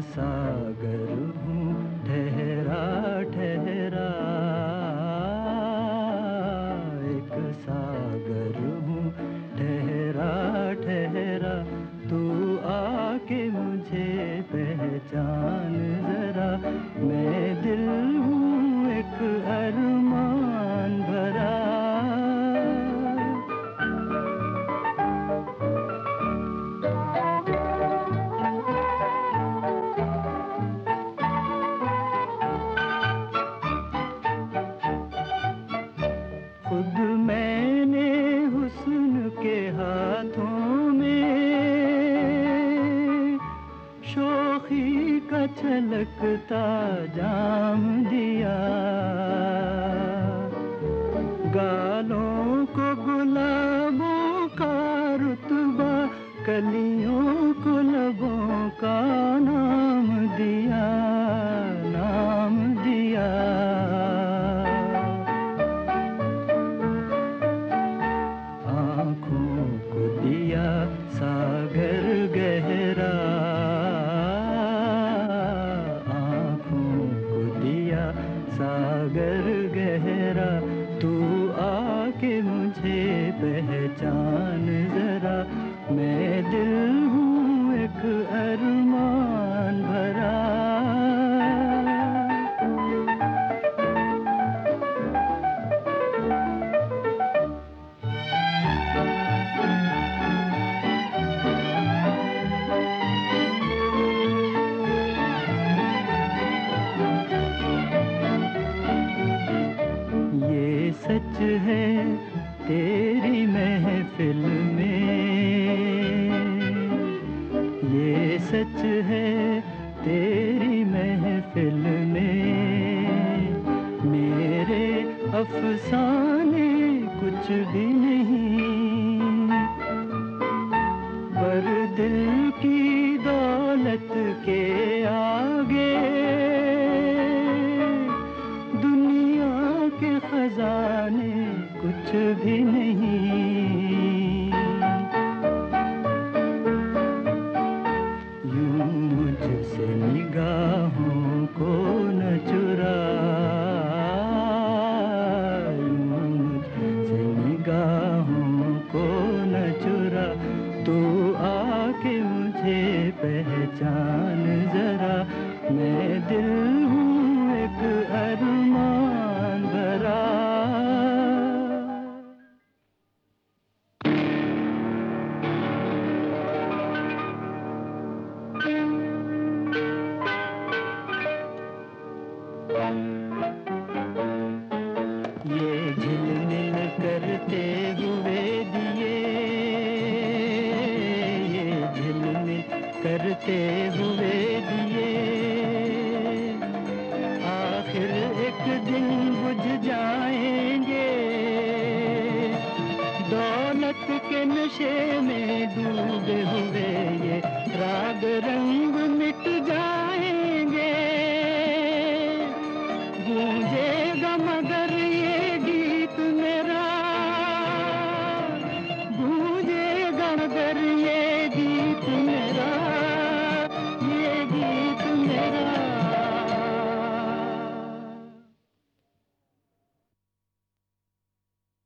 सागर हूँ, ठहरा ठहरा। एक सागर हूँ, ठहरा ठहरा। तू आके मुझे पहचान जरा, मैं छलकता जाम दिया। गालों को गुलाबों का रुतबा कलियों सागर गहरा सच है तेरी महफिल में। ये सच है तेरी महफिल में। मेरे अफसाने कुछ भी कुछ भी नहीं। यूँ मुझसे निगाहों को न चुरा। यूँ मुझसे निगाहों चुरा। तो तू मुझे पहचान जरा। मैं दिल हूँ करते हुए दिए। आखिर एक दिन बुझ जाएँगे। दौलत के नशे में डूब